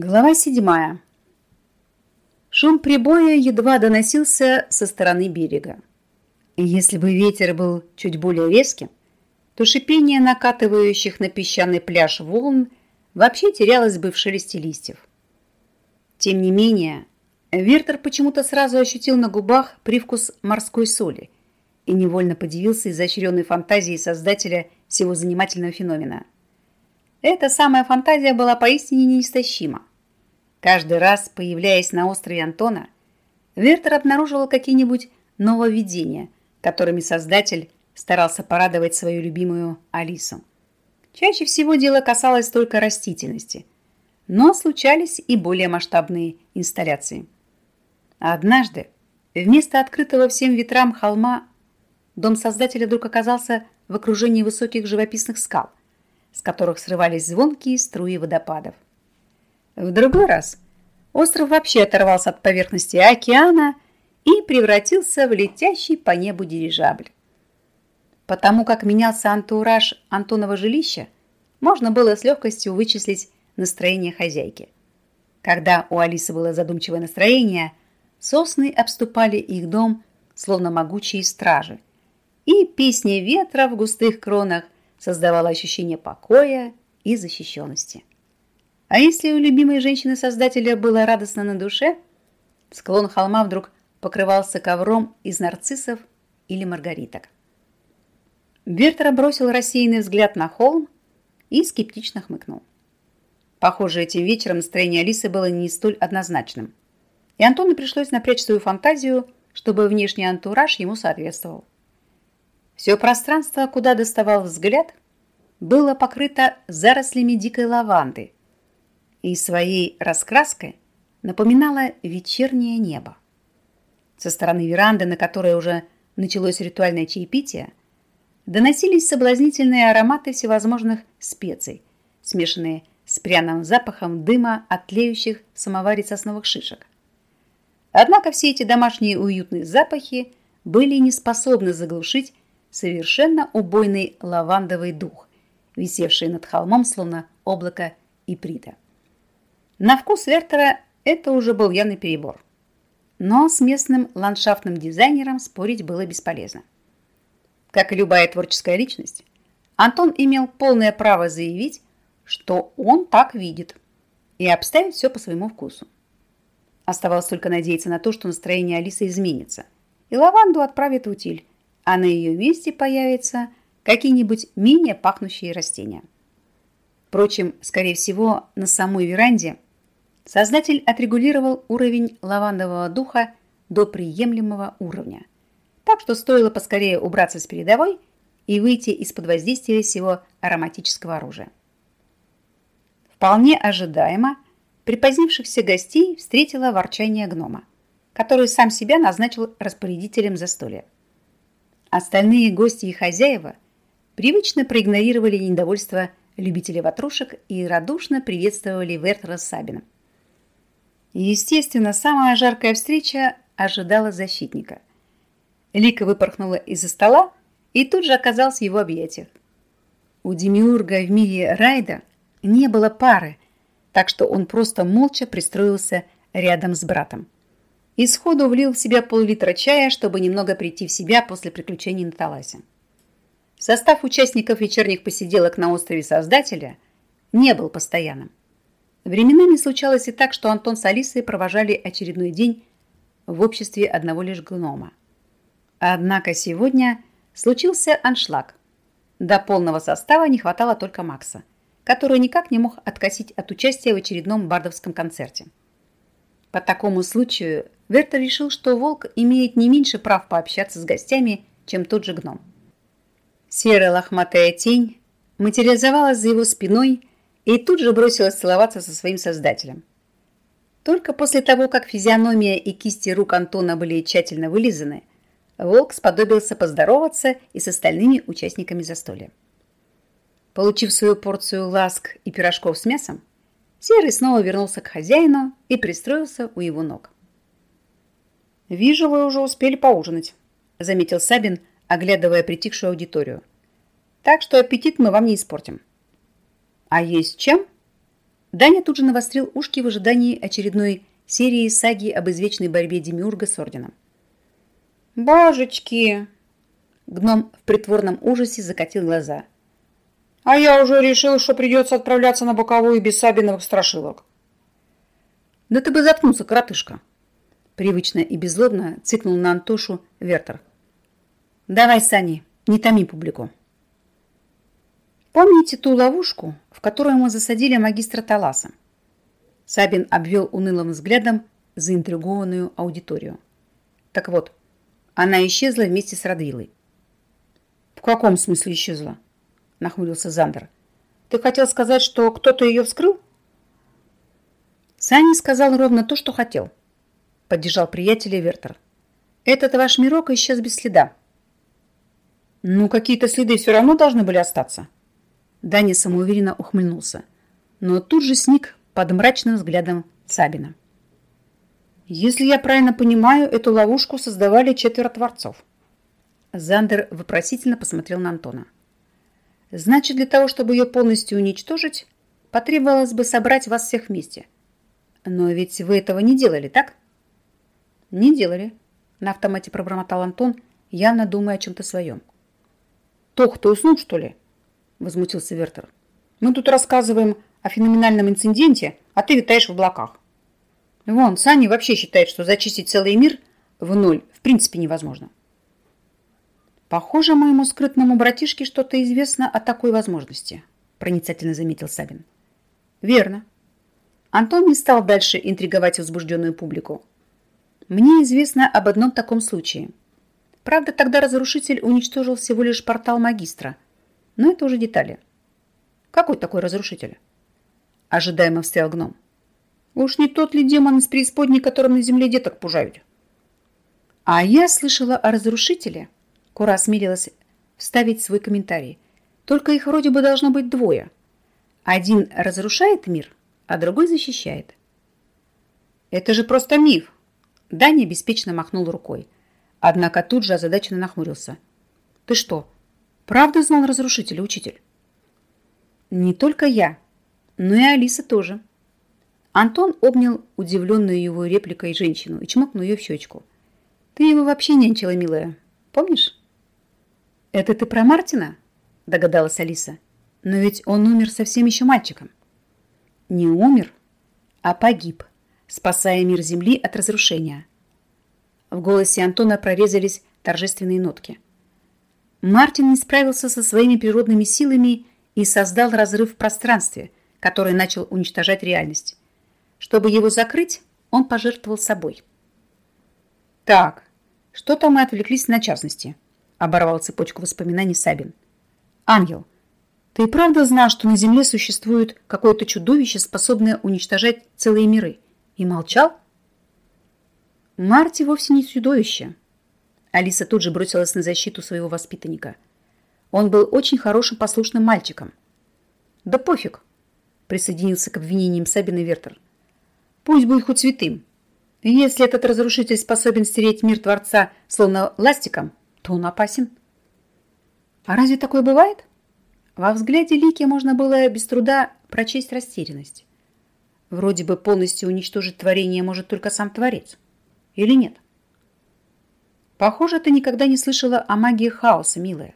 Глава седьмая. Шум прибоя едва доносился со стороны берега. Если бы ветер был чуть более резким, то шипение накатывающих на песчаный пляж волн вообще терялось бы в шелесте листьев. Тем не менее, Вертер почему-то сразу ощутил на губах привкус морской соли и невольно подивился изощренной фантазии создателя всего занимательного феномена. Эта самая фантазия была поистине неистощима. Каждый раз, появляясь на острове Антона, Вертер обнаруживал какие-нибудь нововведения, которыми создатель старался порадовать свою любимую Алису. Чаще всего дело касалось только растительности, но случались и более масштабные инсталляции. Однажды, вместо открытого всем ветрам холма, дом создателя вдруг оказался в окружении высоких живописных скал, с которых срывались звонкие струи водопадов. В другой раз остров вообще оторвался от поверхности океана и превратился в летящий по небу дирижабль. Потому как менялся антураж Антонова жилища, можно было с легкостью вычислить настроение хозяйки. Когда у Алисы было задумчивое настроение, сосны обступали их дом, словно могучие стражи, и песня ветра в густых кронах создавала ощущение покоя и защищенности. А если у любимой женщины-создателя было радостно на душе, склон холма вдруг покрывался ковром из нарциссов или маргариток. Бертера бросил рассеянный взгляд на холм и скептично хмыкнул. Похоже, этим вечером настроение Алисы было не столь однозначным, и Антону пришлось напрячь свою фантазию, чтобы внешний антураж ему соответствовал. Все пространство, куда доставал взгляд, было покрыто зарослями дикой лаванды – и своей раскраской напоминала вечернее небо. Со стороны веранды, на которой уже началось ритуальное чаепитие, доносились соблазнительные ароматы всевозможных специй, смешанные с пряным запахом дыма от тлеющих в самоваре сосновых шишек. Однако все эти домашние уютные запахи были не способны заглушить совершенно убойный лавандовый дух, висевший над холмом словно облако иприта. На вкус Вертера это уже был явный перебор. Но с местным ландшафтным дизайнером спорить было бесполезно. Как и любая творческая личность, Антон имел полное право заявить, что он так видит, и обставить все по своему вкусу. Оставалось только надеяться на то, что настроение Алисы изменится, и лаванду отправит в утиль, а на ее месте появятся какие-нибудь менее пахнущие растения. Впрочем, скорее всего, на самой веранде – Создатель отрегулировал уровень лавандового духа до приемлемого уровня. Так что стоило поскорее убраться с передовой и выйти из-под воздействия всего ароматического оружия. Вполне ожидаемо припозднившихся гостей встретила ворчание гнома, который сам себя назначил распорядителем застолья. Остальные гости и хозяева привычно проигнорировали недовольство любителей ватрушек и радушно приветствовали Вертера с Сабином. Естественно, самая жаркая встреча ожидала защитника. Лика выпорхнула из-за стола и тут же оказалась в его объятиях. У Демиурга в мире Райда не было пары, так что он просто молча пристроился рядом с братом. И сходу влил в себя пол-литра чая, чтобы немного прийти в себя после приключений на Таласе. Состав участников вечерних посиделок на острове Создателя не был постоянным. Временами случалось и так, что Антон с Алисой провожали очередной день в обществе одного лишь гнома. Однако сегодня случился аншлаг. До полного состава не хватало только Макса, который никак не мог откосить от участия в очередном бардовском концерте. По такому случаю Вертер решил, что волк имеет не меньше прав пообщаться с гостями, чем тот же гном. Серая лохматая тень материализовалась за его спиной и тут же бросилась целоваться со своим создателем. Только после того, как физиономия и кисти рук Антона были тщательно вылизаны, Волк сподобился поздороваться и с остальными участниками застолья. Получив свою порцию ласк и пирожков с мясом, Серый снова вернулся к хозяину и пристроился у его ног. «Вижу, вы уже успели поужинать», – заметил Сабин, оглядывая притихшую аудиторию. «Так что аппетит мы вам не испортим». «А есть чем?» Даня тут же навострил ушки в ожидании очередной серии саги об извечной борьбе Демиурга с орденом. «Божечки!» Гном в притворном ужасе закатил глаза. «А я уже решил, что придется отправляться на боковую без сабиновых страшилок». «Да ты бы заткнулся, коротышка!» Привычно и беззлобно цикнул на Антошу Вертер. «Давай, Сани, не томи публику». Помните ту ловушку, в которую мы засадили магистра Таласа? Сабин обвел унылым взглядом заинтригованную аудиторию. Так вот, она исчезла вместе с Радвилой. «В каком смысле исчезла?» – нахмурился Зандер. «Ты хотел сказать, что кто-то ее вскрыл?» Сани сказал ровно то, что хотел. Поддержал приятеля Вертер. Этот ваш мирок исчез без следа. Ну, какие-то следы все равно должны были остаться. Даня самоуверенно ухмыльнулся, но тут же сник под мрачным взглядом Сабина. Если я правильно понимаю, эту ловушку создавали четверо творцов. Зандер вопросительно посмотрел на Антона. Значит, для того, чтобы ее полностью уничтожить, потребовалось бы собрать вас всех вместе. Но ведь вы этого не делали, так? Не делали, на автомате пробормотал Антон, явно думая о чем-то своем. Тох, ты уснул, что ли? Возмутился Вертер. Мы тут рассказываем о феноменальном инциденте, а ты витаешь в облаках. Вон, Саня вообще считает, что зачистить целый мир в ноль в принципе невозможно. Похоже, моему скрытному братишке что-то известно о такой возможности, проницательно заметил Сабин. Верно. Антон не стал дальше интриговать возбужденную публику. Мне известно об одном таком случае. Правда, тогда разрушитель уничтожил всего лишь портал магистра. Но это уже детали. Какой такой разрушитель? Ожидаемо встрял гном. Уж не тот ли демон из преисподней, которым на земле деток пужают? А я слышала о разрушителе. Кура осмелилась вставить свой комментарий. Только их вроде бы должно быть двое. Один разрушает мир, а другой защищает. Это же просто миф. Даня беспечно махнул рукой. Однако тут же озадаченно нахмурился. Ты что, правда знал разрушителя, учитель? Не только я, но и Алиса тоже. Антон обнял удивленную его репликой женщину и чмокнул ее в щечку. «Ты его вообще нянчила, милая. Помнишь?» «Это ты про Мартина?» – догадалась Алиса. «Но ведь он умер совсем еще мальчиком». «Не умер, а погиб, спасая мир Земли от разрушения». В голосе Антона прорезались торжественные нотки. Мартин не справился со своими природными силами и создал разрыв в пространстве, который начал уничтожать реальность. Чтобы его закрыть, он пожертвовал собой. «Так, что-то мы отвлеклись на частности», – оборвал цепочку воспоминаний Сабин. «Ангел, ты правда знал, что на Земле существует какое-то чудовище, способное уничтожать целые миры? И молчал?» Марти вовсе не чудовище. Алиса тут же бросилась на защиту своего воспитанника. Он был очень хорошим послушным мальчиком. «Да пофиг», – присоединился к обвинениям Сабин и Вертер. Пусть будет хоть святым. если этот разрушитель способен стереть мир Творца словно ластиком, то он опасен. А разве такое бывает? Во взгляде Лики можно было без труда прочесть растерянность. Вроде бы полностью уничтожить творение может только сам Творец. Или нет? Похоже, ты никогда не слышала о магии хаоса, милая.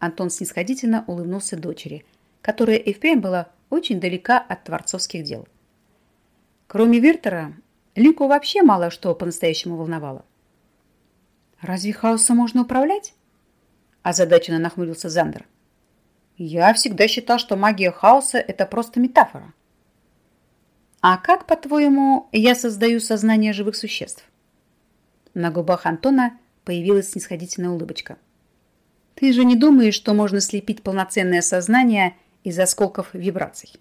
Антон снисходительно улыбнулся дочери, которая и впрямь была очень далека от творцовских дел. Кроме Вертера, Лику вообще мало что по-настоящему волновало. «Разве хаосом можно управлять?» Озадаченно нахмурился Зандер. «Я всегда считал, что магия хаоса – это просто метафора». «А как, по-твоему, я создаю сознание живых существ?» На губах Антона появилась снисходительная улыбочка. «Ты же не думаешь, что можно слепить полноценное сознание из осколков вибраций?»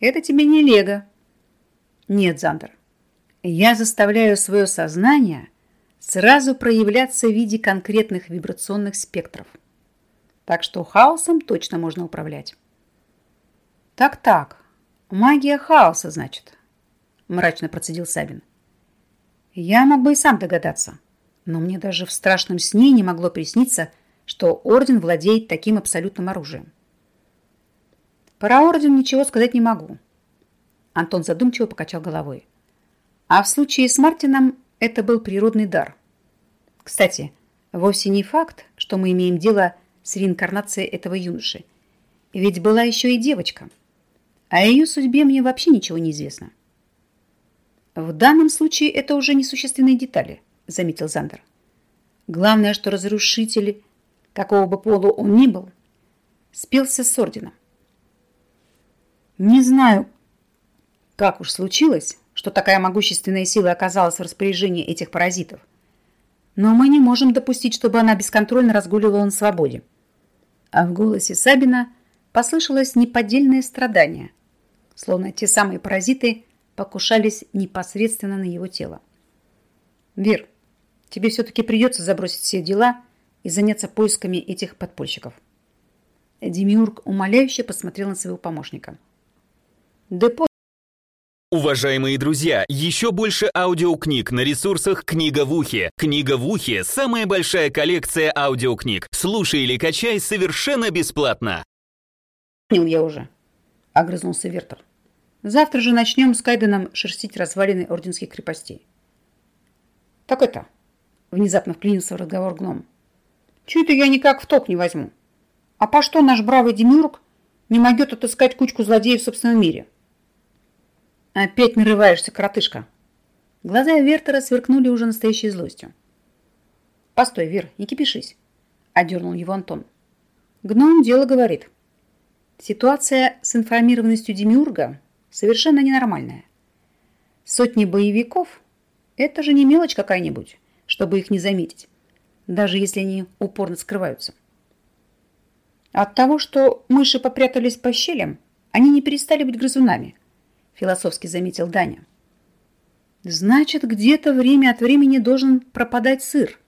«Это тебе не лего», нет, Зандер, я заставляю свое сознание сразу проявляться в виде конкретных вибрационных спектров. Так что хаосом точно можно управлять. Так-так, магия хаоса, значит, мрачно процедил Сабин. Я мог бы и сам догадаться, но мне даже в страшном сне не могло присниться, что Орден владеет таким абсолютным оружием. Про Орден ничего сказать не могу. Антон задумчиво покачал головой. А в случае с Мартином это был природный дар. Кстати, вовсе не факт, что мы имеем дело с реинкарнацией этого юноши. Ведь была еще и девочка. О ее судьбе мне вообще ничего не известно. В данном случае это уже несущественные детали, заметил Зандер. Главное, что разрушитель, какого бы пола он ни был, спелся с орденом. Не знаю, как уж случилось, что такая могущественная сила оказалась в распоряжении этих паразитов. Но мы не можем допустить, чтобы она бесконтрольно разгуливала на свободе. А в голосе Сабина послышалось неподдельное страдание, словно те самые паразиты покушались непосредственно на его тело. «Вир, тебе все-таки придется забросить все дела и заняться поисками этих подпольщиков». Демиург умоляюще посмотрел на своего помощника. Депо Уважаемые друзья, еще больше аудиокниг на ресурсах «Книга в ухе». «Книга в ухе» — самая большая коллекция аудиокниг. Слушай или качай совершенно бесплатно. «Понял я уже», — огрызнулся Вертер. «Завтра же начнем с Кайденом шерстить развалины орденских крепостей». «Так это...» — внезапно вклинился в разговор гном. «Чего это я никак в ток не возьму? А по что наш бравый Демюрк не могет отыскать кучку злодеев в собственном мире?» Опять нарываешься, коротышка. Глаза Вертера сверкнули уже настоящей злостью. Постой, Вер, не кипишись, одернул его Антон. Гном дело говорит. Ситуация с информированностью Демиурга совершенно ненормальная. Сотни боевиков – это же не мелочь какая-нибудь, чтобы их не заметить, даже если они упорно скрываются. От того, что мыши попрятались по щелям, они не перестали быть грызунами – философски заметил Даня. Значит, где-то время от времени должен пропадать сыр.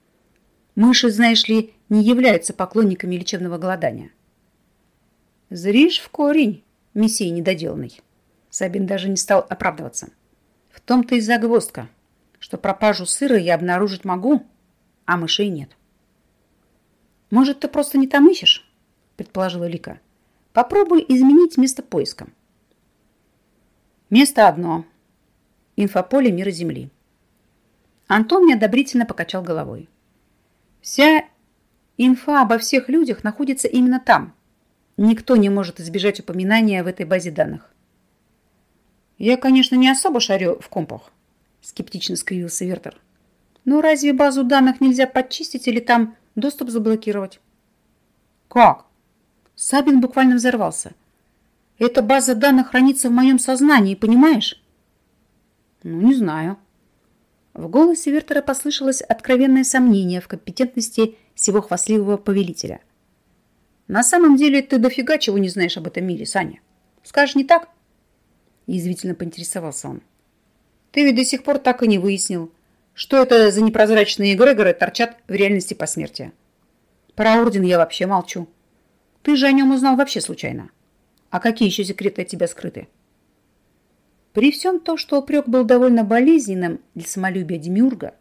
Мыши, знаешь ли, не являются поклонниками лечебного голодания. Зришь в корень, мессия недоделанный. Сабин даже не стал оправдываться. В том-то и загвоздка, что пропажу сыра я обнаружить могу, а мышей нет. Может, ты просто не там ищешь? Предположила Лика. Попробуй изменить место поиска. Место одно. Инфополе мира Земли. Антон неодобрительно покачал головой. Вся инфа обо всех людях находится именно там. Никто не может избежать упоминания в этой базе данных. Я, конечно, не особо шарю в компах, скептично скривился Вертер. Но разве базу данных нельзя подчистить или там доступ заблокировать? Как? Сабин буквально взорвался. Эта база данных хранится в моем сознании, понимаешь? Ну, не знаю. В голосе Вертера послышалось откровенное сомнение в компетентности всего хвастливого повелителя. На самом деле ты дофига чего не знаешь об этом мире, Саня. Скажешь, не так? Язвительно поинтересовался он. Ты ведь до сих пор так и не выяснил, что это за непрозрачные эгрегоры торчат в реальности посмертия. Про орден я вообще молчу. Ты же о нем узнал вообще случайно. А какие еще секреты от тебя скрыты? При всем том, что упрек был довольно болезненным для самолюбия Демиурга,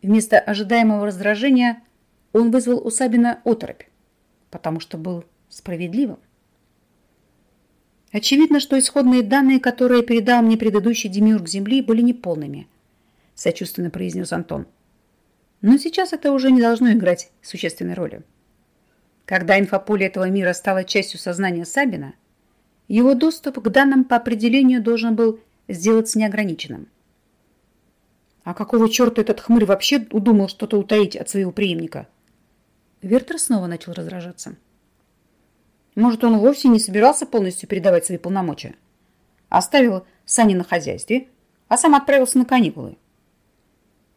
вместо ожидаемого раздражения он вызвал у Сабина оторопь, потому что был справедливым. Очевидно, что исходные данные, которые передал мне предыдущий Демиург Земли, были неполными, сочувственно произнес Антон. Но сейчас это уже не должно играть существенной роли. Когда инфополе этого мира стало частью сознания Сабина, его доступ к данным по определению должен был сделаться неограниченным. А какого черта этот хмырь вообще удумал что-то утаить от своего преемника? Вертер снова начал раздражаться. Может, он вовсе не собирался полностью передавать свои полномочия? Оставил Сани на хозяйстве, а сам отправился на каникулы.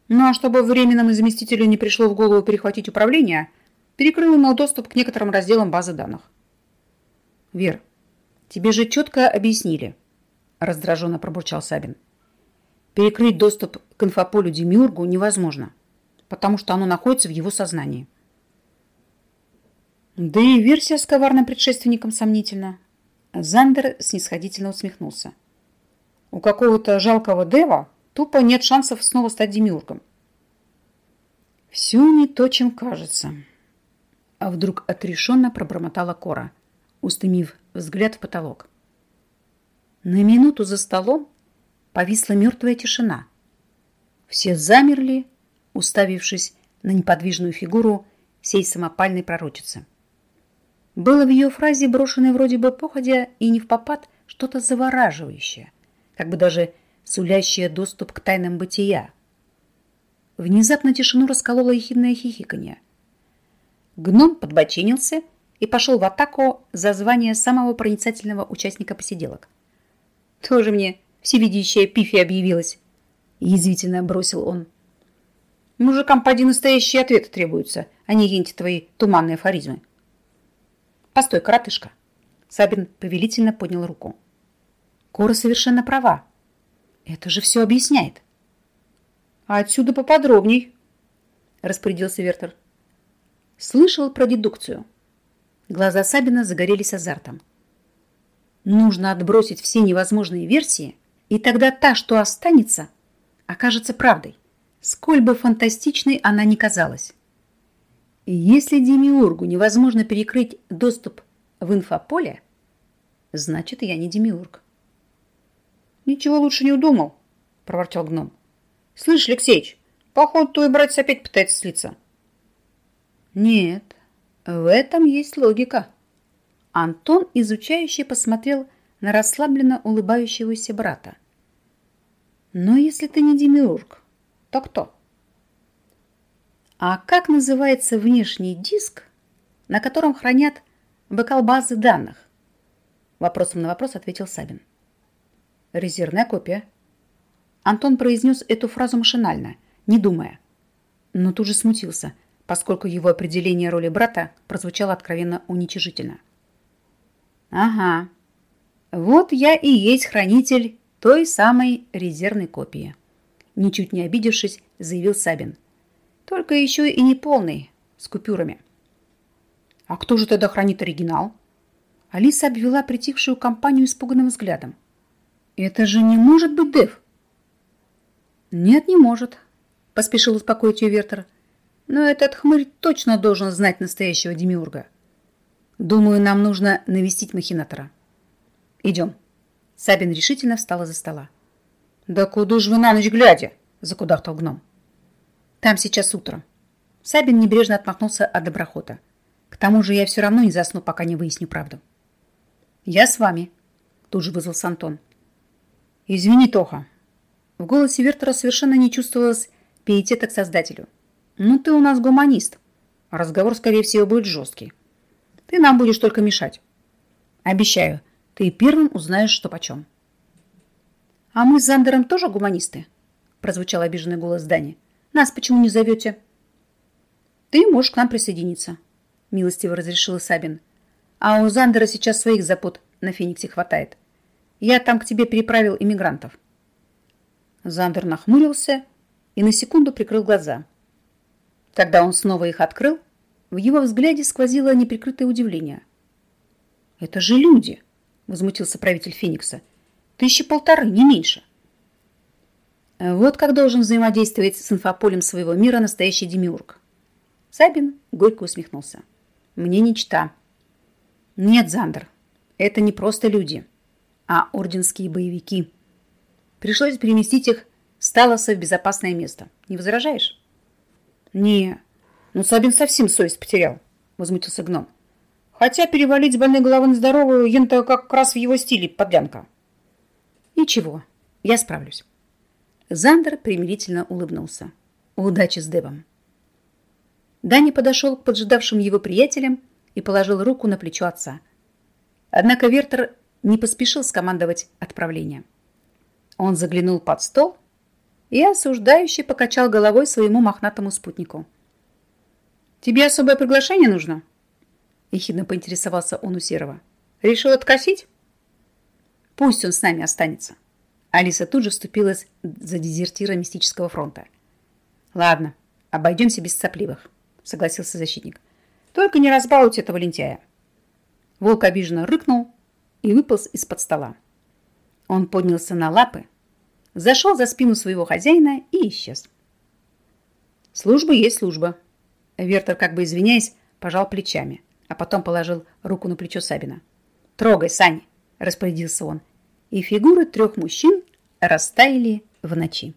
Ну а чтобы временному заместителю не пришло в голову перехватить управление, перекрыл ему доступ к некоторым разделам базы данных. Вер, Тебе же четко объяснили, раздраженно пробурчал Сабин. Перекрыть доступ к инфополю Демиургу невозможно, потому что оно находится в его сознании. Да и версия с коварным предшественником сомнительна. Зандер снисходительно усмехнулся. У какого-то жалкого Дева тупо нет шансов снова стать Демиургом. Все не то, чем кажется. А вдруг отрешенно пробормотала Кора, устремив взгляд в потолок. На минуту за столом повисла мертвая тишина. Все замерли, уставившись на неподвижную фигуру сей самопальной пророчицы. Было в ее фразе, брошенной вроде бы походя и не в попад, что-то завораживающее, как бы даже сулящее доступ к тайнам бытия. Внезапно тишину раскололо ехидное хихиканье. Гном подбочинился и пошел в атаку за звание самого проницательного участника посиделок. «Тоже мне всевидящая пифи объявилась!» Язвительно бросил он. «Мужикам поди настоящие ответы требуются, а не еньте твои туманные афоризмы». «Постой, коротышка!» Сабин повелительно поднял руку. Кора совершенно права. Это же все объясняет. А отсюда поподробней, распорядился Вертер. Слышал про дедукцию. Глаза Сабина загорелись азартом. Нужно отбросить все невозможные версии, и тогда та, что останется, окажется правдой, сколь бы фантастичной она ни казалась. Если Демиургу невозможно перекрыть доступ в инфополе, значит, я не Демиург. Ничего лучше не удумал, проворчал гном. Слышь, Алексеич, походу твой братец опять пытается слиться. Нет, в этом есть логика. Антон, изучающе посмотрел на расслабленно улыбающегося брата. Но если ты не демиург, то кто? А как называется внешний диск, на котором хранят бэкал базы данных? Вопросом на вопрос ответил Сабин. Резервная копия. Антон произнес эту фразу машинально, не думая. Но тут же смутился, поскольку его определение роли брата прозвучало откровенно уничижительно. Ага, вот я и есть хранитель той самой резервной копии. Ничуть не обидевшись, заявил Сабин. Только еще и не полный, с купюрами. А кто же тогда хранит оригинал? Алиса обвела притихшую компанию испуганным взглядом. «Это же не может быть Дэв!» «Нет, не может», — поспешил успокоить ее Вертер. «Но этот хмырь точно должен знать настоящего демиурга. Думаю, нам нужно навестить махинатора. Идем». Сабин решительно встал из-за стола. «Да куда ж вы на ночь глядя?» — закудахтал гном. «Там сейчас утро». Сабин небрежно отмахнулся от доброхота. «К тому же я все равно не засну, пока не выясню правду». «Я с вами», — тут же вызвался Антон. «Извини, Тоха». В голосе Вертера совершенно не чувствовалось пиетета к создателю. «Ну, ты у нас гуманист. Разговор, скорее всего, будет жесткий. Ты нам будешь только мешать. Обещаю, ты первым узнаешь, что почем». «А мы с Зандером тоже гуманисты?» прозвучал обиженный голос Дани. «Нас почему не зовете?» «Ты можешь к нам присоединиться», милостиво разрешила Сабин. «А у Зандера сейчас своих запут на Фениксе хватает. Я там к тебе переправил иммигрантов. Зандер нахмурился и на секунду прикрыл глаза. Когда он снова их открыл, в его взгляде сквозило неприкрытое удивление. «Это же люди!» – возмутился правитель Феникса. «Тысячи полторы, не меньше!» Вот как должен взаимодействовать с инфополем своего мира настоящий демиург. Сабин горько усмехнулся. «Мне не чита». «Нет, Зандер, это не просто люди а орденские боевики. Пришлось переместить их с Талоса в безопасное место. Не возражаешь? Не, ну Сабин совсем совесть потерял, возмутился гном. Хотя перевалить с больной головы на здоровую ента как раз в его стиле подлянка. Ничего, я справлюсь. Зандер примирительно улыбнулся. Удачи с Девом. Дани подошел к поджидавшим его приятелям и положил руку на плечо отца. Однако Вертер не поспешил скомандовать отправление. Он заглянул под стол и осуждающе покачал головой своему мохнатому спутнику. «Тебе особое приглашение нужно?» Ехидно поинтересовался он у Серого. «Решил откосить?» «Пусть он с нами останется». Алиса тут же вступилась за дезертира мистического фронта. «Ладно, обойдемся без сопливых», согласился защитник. «Только не разбалуйте этого лентяя». Волк обиженно рыкнул и выполз из-под стола. Он поднялся на лапы, зашел за спину своего хозяина и исчез. Служба есть служба. Вертер, как бы извиняясь, пожал плечами, а потом положил руку на плечо Сабина. «Трогай, Сань!» – распорядился он. И фигуры трех мужчин растаяли в ночи.